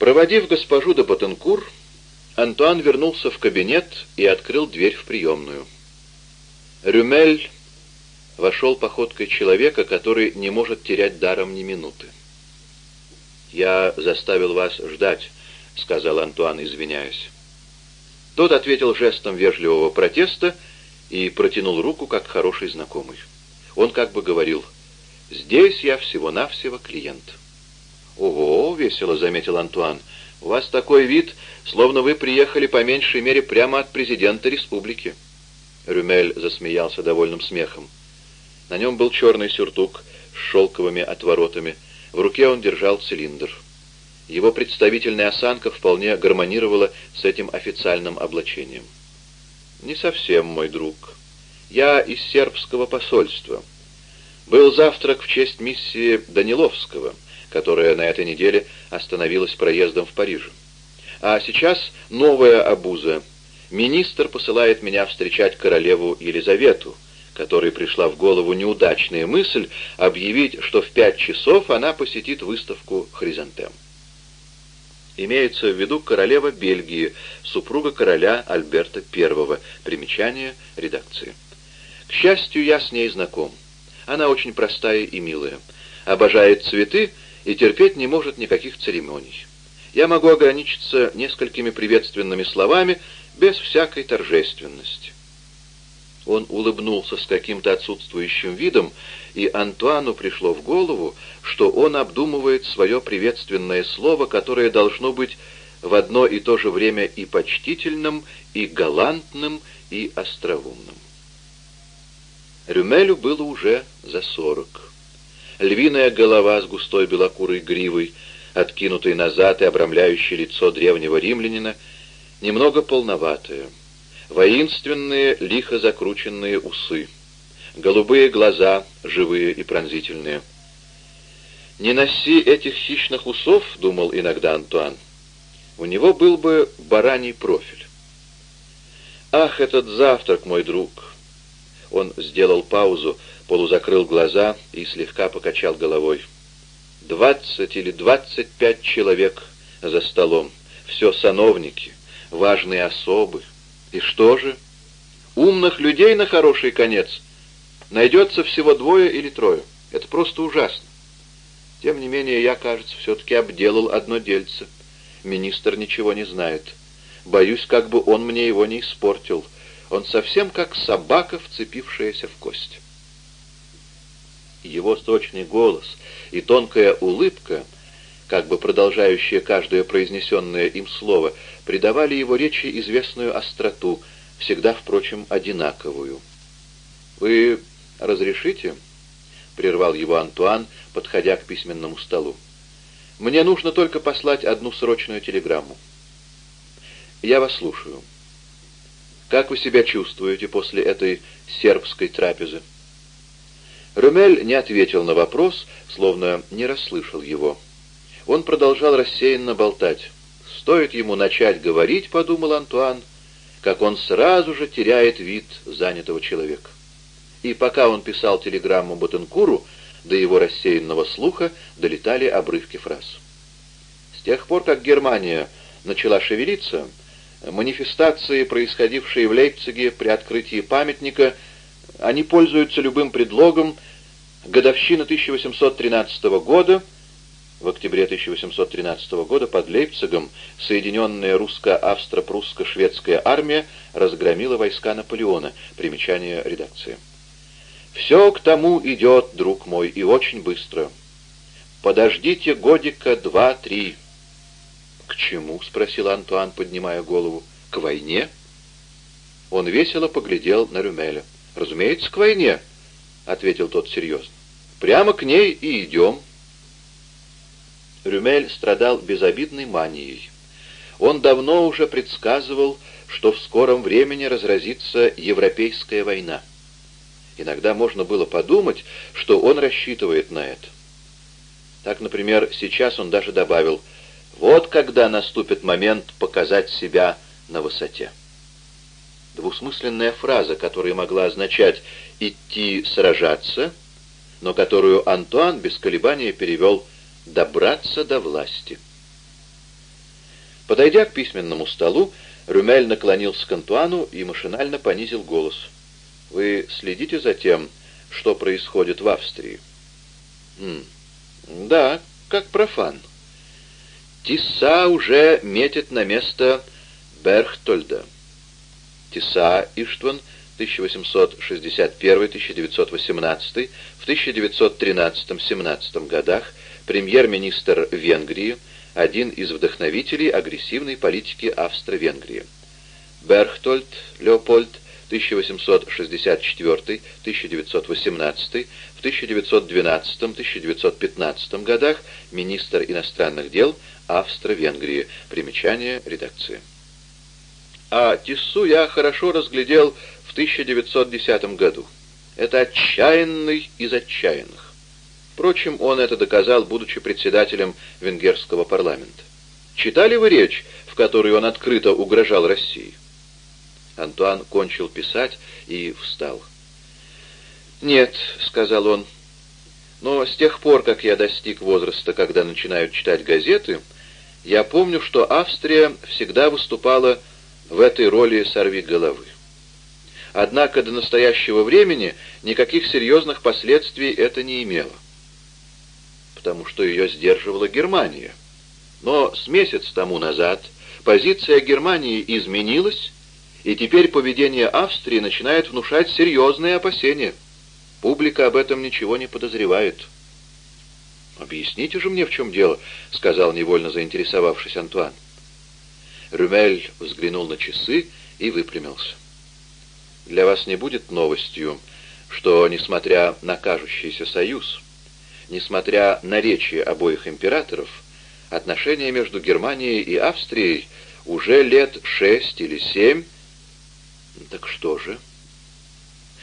Проводив госпожу до Батенкур, Антуан вернулся в кабинет и открыл дверь в приемную. Рюмель вошел походкой человека, который не может терять даром ни минуты. «Я заставил вас ждать», — сказал Антуан, извиняясь. Тот ответил жестом вежливого протеста и протянул руку, как хороший знакомый. Он как бы говорил, «Здесь я всего-навсего клиент». «Ого!» — весело заметил Антуан. «У вас такой вид, словно вы приехали по меньшей мере прямо от президента республики». Рюмель засмеялся довольным смехом. На нем был черный сюртук с шелковыми отворотами. В руке он держал цилиндр. Его представительная осанка вполне гармонировала с этим официальным облачением. «Не совсем, мой друг. Я из сербского посольства. Был завтрак в честь миссии Даниловского, которая на этой неделе остановилась проездом в Париже. А сейчас новая обуза. Министр посылает меня встречать королеву Елизавету, которой пришла в голову неудачная мысль объявить, что в пять часов она посетит выставку «Хризантем». Имеется в виду королева Бельгии, супруга короля Альберта I. Примечание редакции. К счастью, я с ней знаком. Она очень простая и милая. Обожает цветы и терпеть не может никаких церемоний. Я могу ограничиться несколькими приветственными словами без всякой торжественности. Он улыбнулся с каким-то отсутствующим видом, и Антуану пришло в голову, что он обдумывает свое приветственное слово, которое должно быть в одно и то же время и почтительным, и галантным, и остроумным. Рюмелю было уже за сорок. Львиная голова с густой белокурой гривой, откинутой назад и обрамляющей лицо древнего римлянина, немного полноватая — воинственные, лихо закрученные усы, голубые глаза, живые и пронзительные. «Не носи этих хищных усов», — думал иногда Антуан, — «у него был бы бараний профиль». «Ах, этот завтрак, мой друг!» Он сделал паузу, полузакрыл глаза и слегка покачал головой. «Двадцать или двадцать пять человек за столом, все сановники, важные особы, и что же? Умных людей на хороший конец найдется всего двое или трое. Это просто ужасно. Тем не менее, я, кажется, все-таки обделал одно дельце. Министр ничего не знает. Боюсь, как бы он мне его не испортил. Он совсем как собака, вцепившаяся в кость. Его сочный голос и тонкая улыбка, как бы продолжающая каждое произнесенное им слово, придавали его речи известную остроту, всегда, впрочем, одинаковую. «Вы разрешите?» — прервал его Антуан, подходя к письменному столу. «Мне нужно только послать одну срочную телеграмму». «Я вас слушаю. Как вы себя чувствуете после этой сербской трапезы?» Румель не ответил на вопрос, словно не расслышал его. Он продолжал рассеянно болтать. Стоит ему начать говорить, подумал Антуан, как он сразу же теряет вид занятого человека. И пока он писал телеграмму Батенкуру, до его рассеянного слуха долетали обрывки фраз. С тех пор, как Германия начала шевелиться, манифестации, происходившие в Лейпциге при открытии памятника, они пользуются любым предлогом. Годовщина 1813 года — в октябре 1813 года под Лейпцигом Соединенная русско-австро-прусско-шведская армия разгромила войска Наполеона. Примечание редакции. «Все к тому идет, друг мой, и очень быстро. Подождите годика два-три». «К чему?» — спросил Антуан, поднимая голову. «К войне?» Он весело поглядел на Рюмеля. «Разумеется, к войне», — ответил тот серьезно. «Прямо к ней и идем». Рюмель страдал безобидной манией. Он давно уже предсказывал, что в скором времени разразится Европейская война. Иногда можно было подумать, что он рассчитывает на это. Так, например, сейчас он даже добавил «Вот когда наступит момент показать себя на высоте». Двусмысленная фраза, которая могла означать «идти сражаться», но которую Антуан без колебания перевел добраться до власти. Подойдя к письменному столу, Рюмель наклонился к Антуану и машинально понизил голос. «Вы следите за тем, что происходит в Австрии?» «М -м, «Да, как профан. Тиса уже метит на место Берхтольда. Тиса Иштван 1861-1918, в 1913-17 годах премьер-министр Венгрии, один из вдохновителей агрессивной политики Австро-Венгрии. Берхтольд Леопольд 1864-1918, в 1912-1915 годах министр иностранных дел Австро-Венгрии. Примечание редакции. А Тиссу я хорошо разглядел в 1910 году. Это отчаянный из отчаянных. Впрочем, он это доказал, будучи председателем венгерского парламента. Читали вы речь, в которой он открыто угрожал России? Антуан кончил писать и встал. «Нет», — сказал он, — «но с тех пор, как я достиг возраста, когда начинают читать газеты, я помню, что Австрия всегда выступала в этой роли сорви головы. Однако до настоящего времени никаких серьезных последствий это не имело, потому что ее сдерживала Германия. Но с месяц тому назад позиция Германии изменилась, и теперь поведение Австрии начинает внушать серьезные опасения. Публика об этом ничего не подозревает. «Объясните же мне, в чем дело», — сказал невольно заинтересовавшись Антуан. Рюмель взглянул на часы и выпрямился. «Для вас не будет новостью, что, несмотря на кажущийся союз, несмотря на речи обоих императоров, отношения между Германией и Австрией уже лет шесть или семь так что же?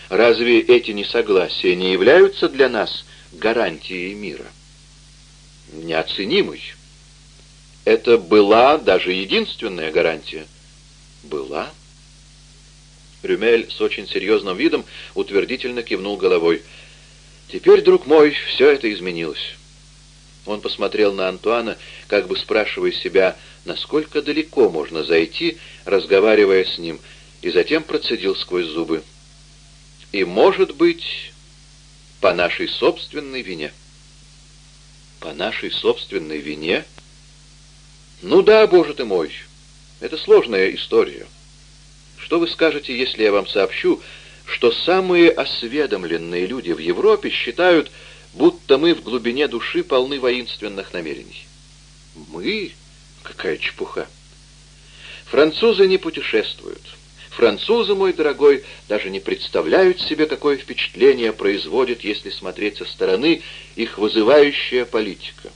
Разве эти несогласия не являются для нас гарантией мира? Неоценимой. Это была даже единственная гарантия. Была? Рюмель с очень серьезным видом утвердительно кивнул головой. «Теперь, друг мой, все это изменилось». Он посмотрел на Антуана, как бы спрашивая себя, насколько далеко можно зайти, разговаривая с ним, и затем процедил сквозь зубы. «И, может быть, по нашей собственной вине». «По нашей собственной вине?» «Ну да, боже ты мой, это сложная история. Что вы скажете, если я вам сообщу, что самые осведомленные люди в Европе считают, будто мы в глубине души полны воинственных намерений?» «Мы? Какая чепуха!» «Французы не путешествуют». Французы, мой дорогой, даже не представляют себе, какое впечатление производит, если смотреть со стороны, их вызывающая политика.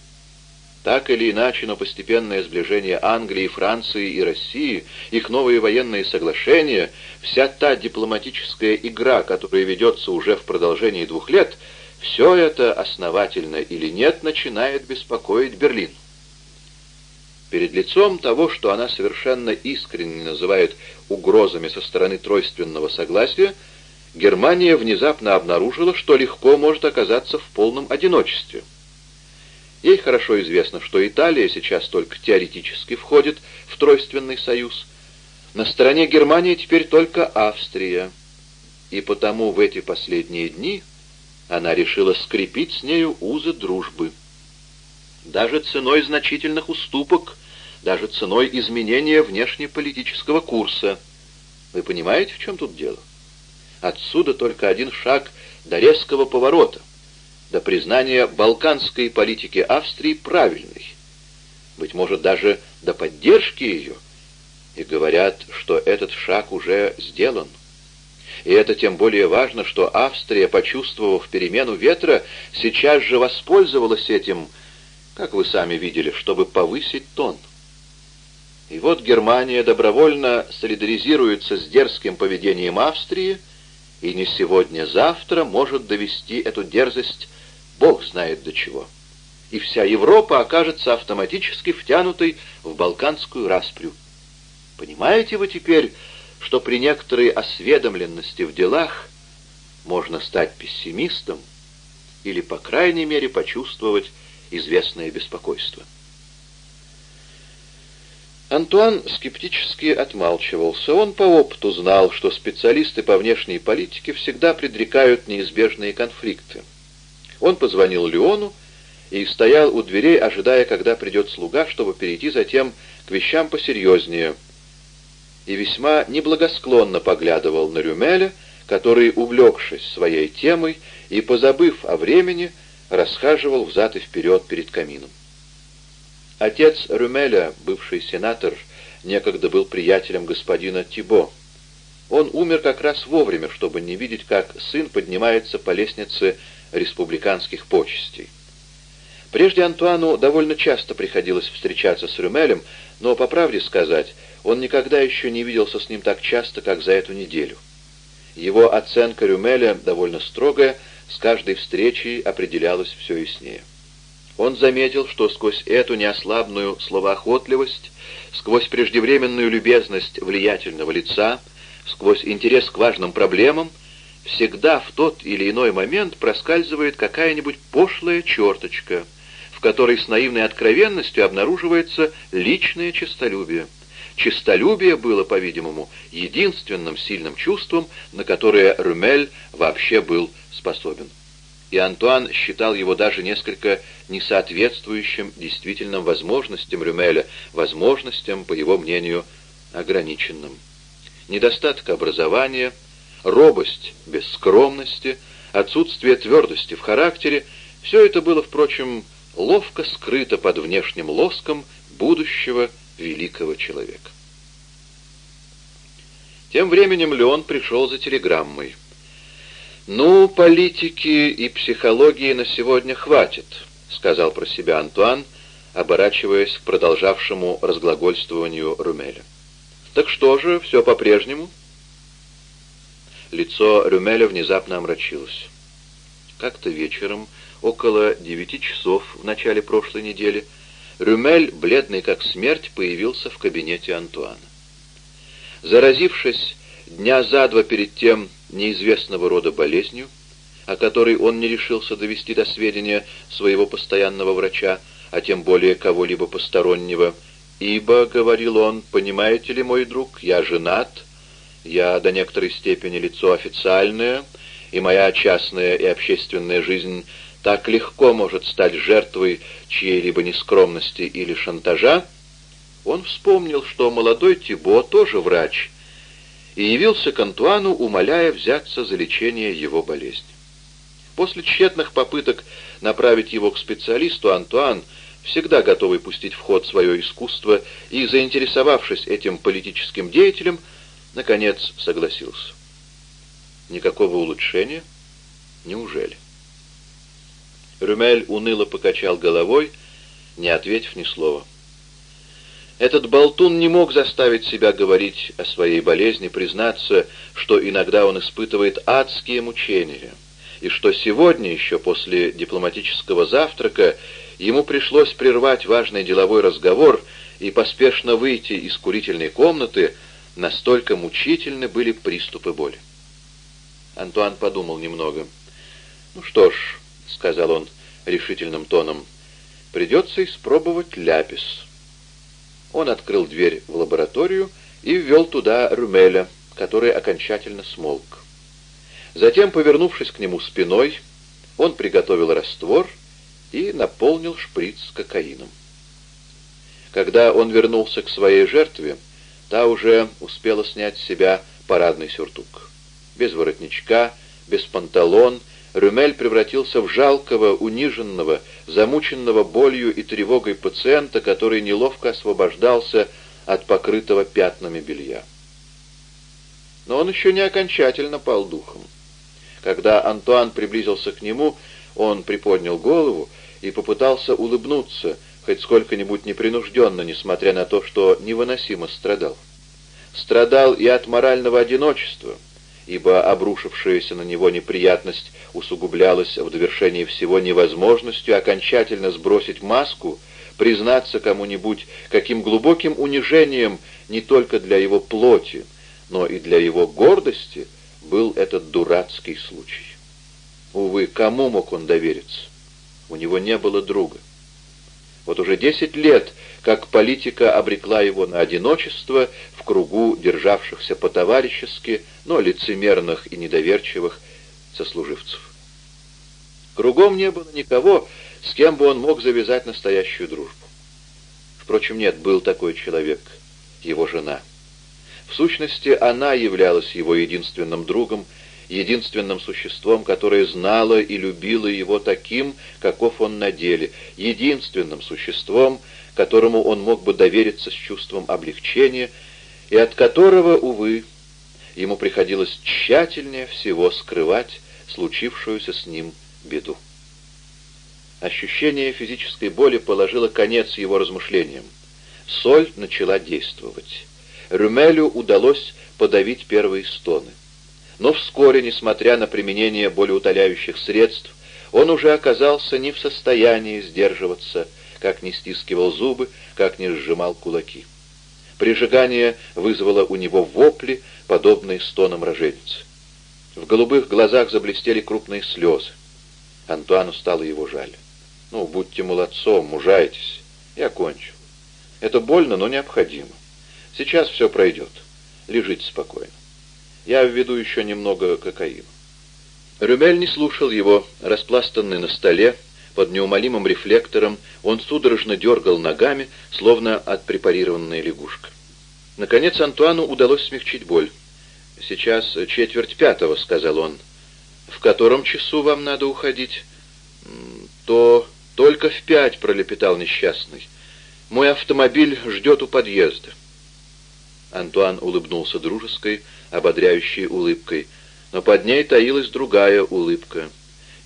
Так или иначе, но постепенное сближение Англии, Франции и России, их новые военные соглашения, вся та дипломатическая игра, которая ведется уже в продолжении двух лет, все это, основательно или нет, начинает беспокоить Берлин. Перед лицом того, что она совершенно искренне называет угрозами со стороны тройственного согласия, Германия внезапно обнаружила, что легко может оказаться в полном одиночестве. Ей хорошо известно, что Италия сейчас только теоретически входит в тройственный союз. На стороне Германии теперь только Австрия. И потому в эти последние дни она решила скрепить с нею узы дружбы. Даже ценой значительных уступок даже ценой изменения внешнеполитического курса. Вы понимаете, в чем тут дело? Отсюда только один шаг до резкого поворота, до признания балканской политики Австрии правильной, быть может, даже до поддержки ее. И говорят, что этот шаг уже сделан. И это тем более важно, что Австрия, почувствовав перемену ветра, сейчас же воспользовалась этим, как вы сами видели, чтобы повысить тон. И вот Германия добровольно солидаризируется с дерзким поведением Австрии, и не сегодня-завтра может довести эту дерзость бог знает до чего. И вся Европа окажется автоматически втянутой в балканскую распрю. Понимаете вы теперь, что при некоторой осведомленности в делах можно стать пессимистом или, по крайней мере, почувствовать известное беспокойство? Антуан скептически отмалчивался. Он по опыту знал, что специалисты по внешней политике всегда предрекают неизбежные конфликты. Он позвонил Леону и стоял у дверей, ожидая, когда придет слуга, чтобы перейти затем к вещам посерьезнее, и весьма неблагосклонно поглядывал на Рюмеля, который, увлекшись своей темой и позабыв о времени, расхаживал взад и вперед перед камином. Отец Рюмеля, бывший сенатор, некогда был приятелем господина Тибо. Он умер как раз вовремя, чтобы не видеть, как сын поднимается по лестнице республиканских почестей. Прежде Антуану довольно часто приходилось встречаться с Рюмелем, но, по правде сказать, он никогда еще не виделся с ним так часто, как за эту неделю. Его оценка Рюмеля, довольно строгая, с каждой встречей определялась все яснее. Он заметил, что сквозь эту неослабную словоохотливость, сквозь преждевременную любезность влиятельного лица, сквозь интерес к важным проблемам, всегда в тот или иной момент проскальзывает какая-нибудь пошлая черточка, в которой с наивной откровенностью обнаруживается личное честолюбие. Честолюбие было, по-видимому, единственным сильным чувством, на которое Рюмель вообще был способен и Антуан считал его даже несколько несоответствующим действительным возможностям Рюмеля, возможностям, по его мнению, ограниченным. Недостаток образования, робость без скромности, отсутствие твердости в характере — все это было, впрочем, ловко скрыто под внешним лоском будущего великого человека. Тем временем Леон пришел за телеграммой. «Ну, политики и психологии на сегодня хватит», — сказал про себя Антуан, оборачиваясь к продолжавшему разглагольствованию Румеля. «Так что же, все по-прежнему?» Лицо Рюмеля внезапно омрачилось. Как-то вечером, около девяти часов в начале прошлой недели, Рюмель, бледный как смерть, появился в кабинете Антуана. Заразившись дня за два перед тем неизвестного рода болезнью, о которой он не решился довести до сведения своего постоянного врача, а тем более кого-либо постороннего, ибо, — говорил он, — понимаете ли, мой друг, я женат, я до некоторой степени лицо официальное, и моя частная и общественная жизнь так легко может стать жертвой чьей-либо нескромности или шантажа, он вспомнил, что молодой Тибо тоже врач — и явился к Антуану, умоляя взяться за лечение его болезни. После тщетных попыток направить его к специалисту, Антуан, всегда готовый пустить в ход свое искусство и заинтересовавшись этим политическим деятелем, наконец согласился. Никакого улучшения? Неужели? Рюмель уныло покачал головой, не ответив ни слова. Этот болтун не мог заставить себя говорить о своей болезни, признаться, что иногда он испытывает адские мучения, и что сегодня, еще после дипломатического завтрака, ему пришлось прервать важный деловой разговор и поспешно выйти из курительной комнаты, настолько мучительны были приступы боли. Антуан подумал немного. «Ну что ж», — сказал он решительным тоном, — «придется испробовать ляпис». Он открыл дверь в лабораторию и ввел туда Рюмеля, который окончательно смолк. Затем, повернувшись к нему спиной, он приготовил раствор и наполнил шприц кокаином. Когда он вернулся к своей жертве, та уже успела снять с себя парадный сюртук. Без воротничка, без панталон Рюмель превратился в жалкого, униженного, замученного болью и тревогой пациента, который неловко освобождался от покрытого пятнами белья. Но он еще не окончательно пал духом. Когда Антуан приблизился к нему, он приподнял голову и попытался улыбнуться, хоть сколько-нибудь непринужденно, несмотря на то, что невыносимо страдал. Страдал и от морального одиночества — ибо обрушившаяся на него неприятность усугублялась в довершении всего невозможностью окончательно сбросить маску, признаться кому-нибудь, каким глубоким унижением не только для его плоти, но и для его гордости был этот дурацкий случай. Увы, кому мог он довериться? У него не было друга. Вот уже десять лет, как политика обрекла его на одиночество в кругу державшихся по-товарищески, но лицемерных и недоверчивых сослуживцев. Кругом не было никого, с кем бы он мог завязать настоящую дружбу. Впрочем, нет, был такой человек, его жена. В сущности, она являлась его единственным другом, единственным существом, которое знало и любило его таким, каков он на деле, единственным существом, которому он мог бы довериться с чувством облегчения, и от которого, увы, ему приходилось тщательнее всего скрывать случившуюся с ним беду. Ощущение физической боли положило конец его размышлениям. Соль начала действовать. Рюмелю удалось подавить первые стоны. Но вскоре, несмотря на применение болеутоляющих средств, он уже оказался не в состоянии сдерживаться, как не стискивал зубы, как не сжимал кулаки. Прижигание вызвало у него вопли, подобные стонам роженицы. В голубых глазах заблестели крупные слезы. Антуану стало его жаль. «Ну, будьте молодцом, мужайтесь. Я кончу. Это больно, но необходимо. Сейчас все пройдет. Лежите спокойно. Я введу еще немного кокаина». Рюмель не слушал его, распластанный на столе, под неумолимым рефлектором, он судорожно дергал ногами, словно отпрепарированная лягушка. Наконец Антуану удалось смягчить боль. «Сейчас четверть пятого», — сказал он. «В котором часу вам надо уходить?» «То только в пять», — пролепетал несчастный. «Мой автомобиль ждет у подъезда». Антуан улыбнулся дружеской, ободряющей улыбкой, но под ней таилась другая улыбка.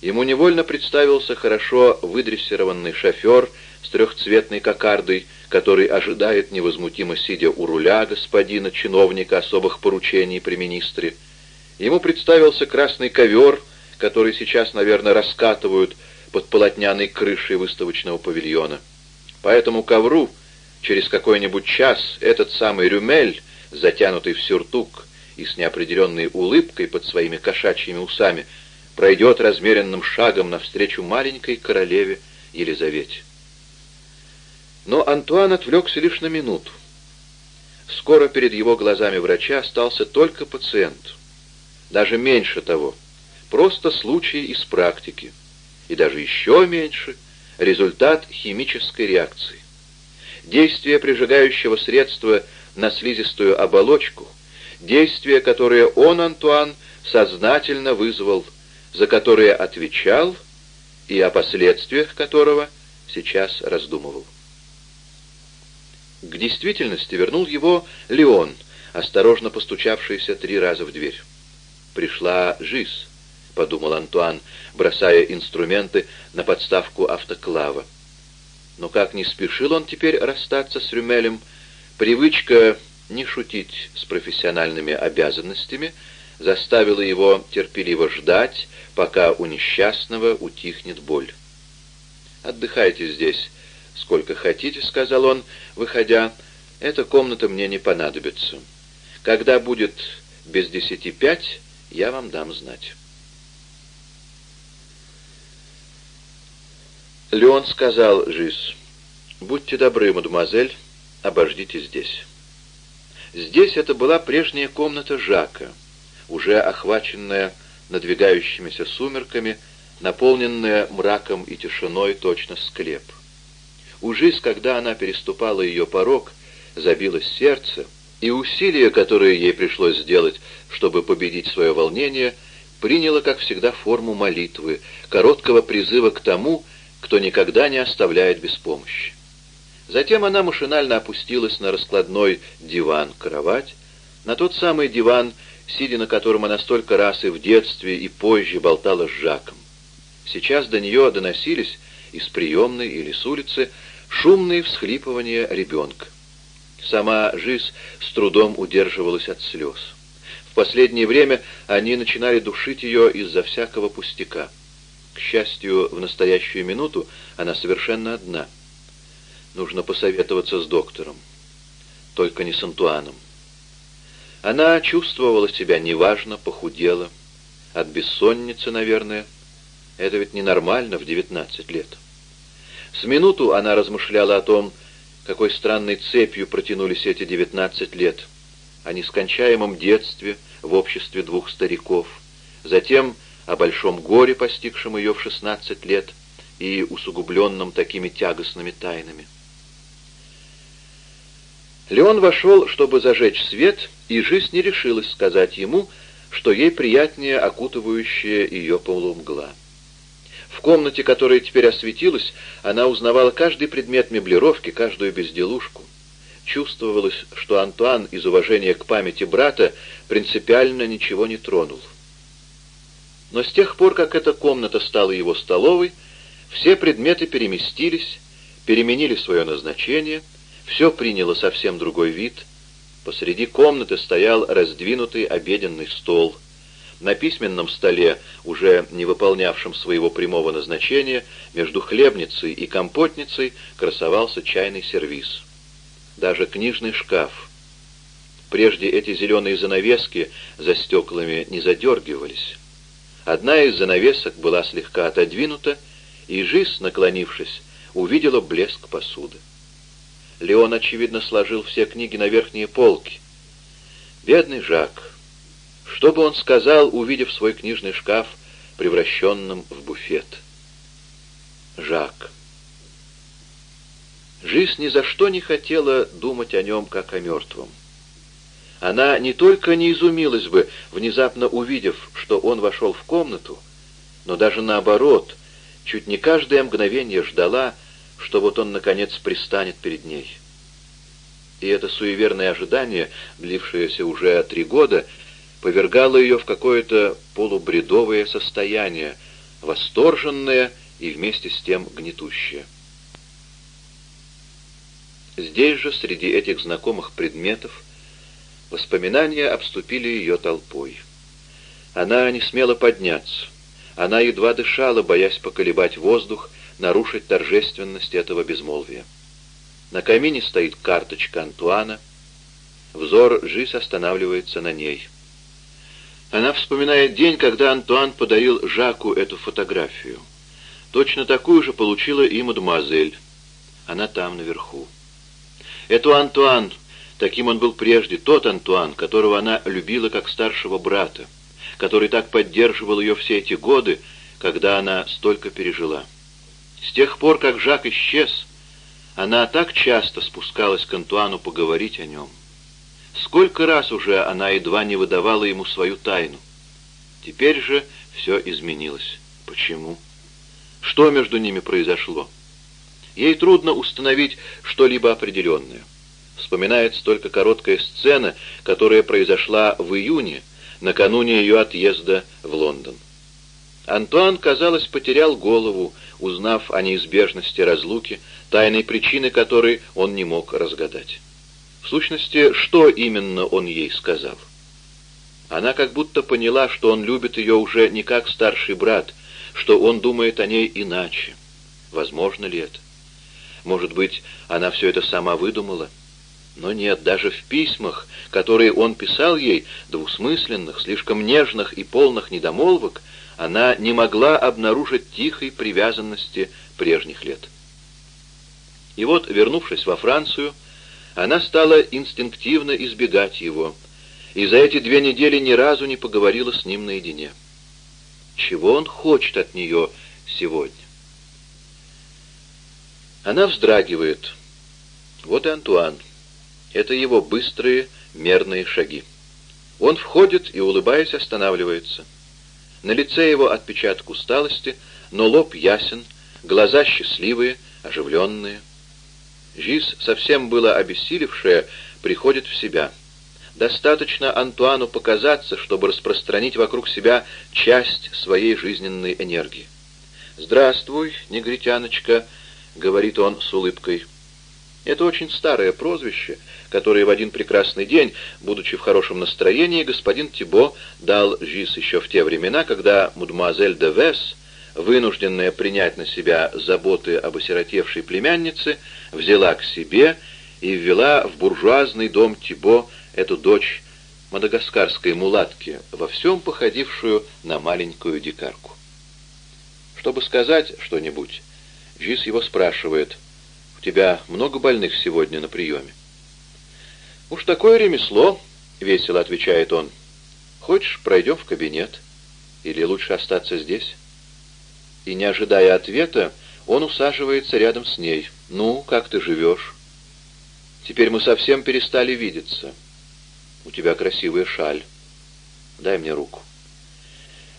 Ему невольно представился хорошо выдрессированный шофер с трехцветной кокардой, который ожидает невозмутимо сидя у руля господина чиновника особых поручений при министре. Ему представился красный ковер, который сейчас, наверное, раскатывают под полотняной крышей выставочного павильона. По этому ковру через какой-нибудь час этот самый Рюмель, затянутый в сюртук и с неопределенной улыбкой под своими кошачьими усами, пройдет размеренным шагом навстречу маленькой королеве Елизавете. Но Антуан отвлекся лишь на минуту. Скоро перед его глазами врача остался только пациент. Даже меньше того. Просто случай из практики. И даже еще меньше — результат химической реакции. Действие прижигающего средства на слизистую оболочку, действие, которое он, Антуан, сознательно вызвал, за которое отвечал и о последствиях которого сейчас раздумывал. К действительности вернул его Леон, осторожно постучавшийся три раза в дверь. «Пришла Жиз», — подумал Антуан, бросая инструменты на подставку автоклава. Но как не спешил он теперь расстаться с Рюмелем, привычка не шутить с профессиональными обязанностями заставила его терпеливо ждать, пока у несчастного утихнет боль. «Отдыхайте здесь», «Сколько хотите», — сказал он, выходя, — «эта комната мне не понадобится. Когда будет без десяти пять, я вам дам знать». Леон сказал Жиз, «Будьте добры, мадемуазель, обождите здесь». Здесь это была прежняя комната Жака, уже охваченная надвигающимися сумерками, наполненная мраком и тишиной точно склеп. У Жиз, когда она переступала ее порог, забилось сердце, и усилие, которое ей пришлось сделать, чтобы победить свое волнение, приняло, как всегда, форму молитвы, короткого призыва к тому, кто никогда не оставляет без помощи. Затем она машинально опустилась на раскладной диван-кровать, на тот самый диван, сидя на котором она столько раз и в детстве, и позже болтала с Жаком. Сейчас до нее доносились из приемной или с улицы шумные всхлипывания ребенка. Сама Жиз с трудом удерживалась от слез. В последнее время они начинали душить ее из-за всякого пустяка. К счастью, в настоящую минуту она совершенно одна. Нужно посоветоваться с доктором. Только не с Антуаном. Она чувствовала себя неважно, похудела. От бессонницы, наверное. Это ведь ненормально в девятнадцать лет. С минуту она размышляла о том, какой странной цепью протянулись эти девятнадцать лет, о нескончаемом детстве в обществе двух стариков, затем о большом горе, постигшем ее в шестнадцать лет, и усугубленном такими тягостными тайнами. Леон вошел, чтобы зажечь свет, и жизнь не решилась сказать ему, что ей приятнее окутывающая ее полумгла. В комнате, которая теперь осветилась, она узнавала каждый предмет меблировки, каждую безделушку. Чувствовалось, что Антуан из уважения к памяти брата принципиально ничего не тронул. Но с тех пор, как эта комната стала его столовой, все предметы переместились, переменили свое назначение, все приняло совсем другой вид. Посреди комнаты стоял раздвинутый обеденный стол — на письменном столе, уже не выполнявшем своего прямого назначения, между хлебницей и компотницей красовался чайный сервиз. Даже книжный шкаф. Прежде эти зеленые занавески за стеклами не задергивались. Одна из занавесок была слегка отодвинута, и Жиз, наклонившись, увидела блеск посуды. Леон, очевидно, сложил все книги на верхние полки. Бедный Жак! Что бы он сказал, увидев свой книжный шкаф, превращенным в буфет? Жак. Жизнь ни за что не хотела думать о нем, как о мертвом. Она не только не изумилась бы, внезапно увидев, что он вошел в комнату, но даже наоборот, чуть не каждое мгновение ждала, что вот он, наконец, пристанет перед ней. И это суеверное ожидание, длившееся уже три года, повергало ее в какое-то полубредовое состояние, восторженное и вместе с тем гнетущее. Здесь же, среди этих знакомых предметов, воспоминания обступили ее толпой. Она не смела подняться. Она едва дышала, боясь поколебать воздух, нарушить торжественность этого безмолвия. На камине стоит карточка Антуана. Взор Жиз останавливается на ней. Она вспоминает день, когда Антуан подарил Жаку эту фотографию. Точно такую же получила и мадемуазель. Она там, наверху. Это Антуан, таким он был прежде, тот Антуан, которого она любила как старшего брата, который так поддерживал ее все эти годы, когда она столько пережила. С тех пор, как Жак исчез, она так часто спускалась к Антуану поговорить о нем. Сколько раз уже она едва не выдавала ему свою тайну. Теперь же все изменилось. Почему? Что между ними произошло? Ей трудно установить что-либо определенное. Вспоминается только короткая сцена, которая произошла в июне, накануне ее отъезда в Лондон. Антуан, казалось, потерял голову, узнав о неизбежности разлуки, тайной причины которой он не мог разгадать. В сущности, что именно он ей сказал? Она как будто поняла, что он любит ее уже не как старший брат, что он думает о ней иначе. Возможно ли это? Может быть, она все это сама выдумала? Но нет, даже в письмах, которые он писал ей, двусмысленных, слишком нежных и полных недомолвок, она не могла обнаружить тихой привязанности прежних лет. И вот, вернувшись во Францию, она стала инстинктивно избегать его, и за эти две недели ни разу не поговорила с ним наедине. Чего он хочет от нее сегодня? Она вздрагивает. Вот и Антуан. Это его быстрые, мерные шаги. Он входит и, улыбаясь, останавливается. На лице его отпечаток усталости, но лоб ясен, глаза счастливые, оживленные. Жиз, совсем было обессилевшая, приходит в себя. Достаточно Антуану показаться, чтобы распространить вокруг себя часть своей жизненной энергии. «Здравствуй, негритяночка», — говорит он с улыбкой. Это очень старое прозвище, которое в один прекрасный день, будучи в хорошем настроении, господин Тибо дал Жиз еще в те времена, когда мадемуазель де Вес вынужденная принять на себя заботы об осиротевшей племяннице, взяла к себе и ввела в буржуазный дом Тибо эту дочь мадагаскарской мулатки, во всем походившую на маленькую дикарку. Чтобы сказать что-нибудь, Жиз его спрашивает, «У тебя много больных сегодня на приеме?» «Уж такое ремесло», — весело отвечает он. «Хочешь, пройдем в кабинет? Или лучше остаться здесь?» И, не ожидая ответа, он усаживается рядом с ней. «Ну, как ты живешь?» «Теперь мы совсем перестали видеться. У тебя красивая шаль. Дай мне руку».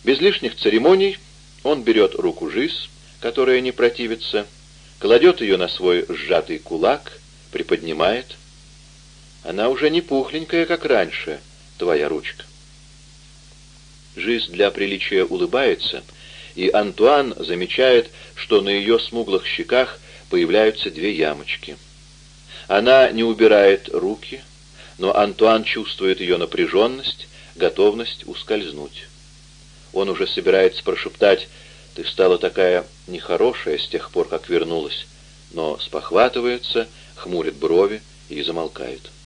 Без лишних церемоний он берет руку Жиз, которая не противится, кладет ее на свой сжатый кулак, приподнимает. Она уже не пухленькая, как раньше, твоя ручка. Жиз для приличия улыбается — и Антуан замечает, что на ее смуглых щеках появляются две ямочки. Она не убирает руки, но Антуан чувствует ее напряженность, готовность ускользнуть. Он уже собирается прошептать «Ты стала такая нехорошая с тех пор, как вернулась», но спохватывается, хмурит брови и замолкает.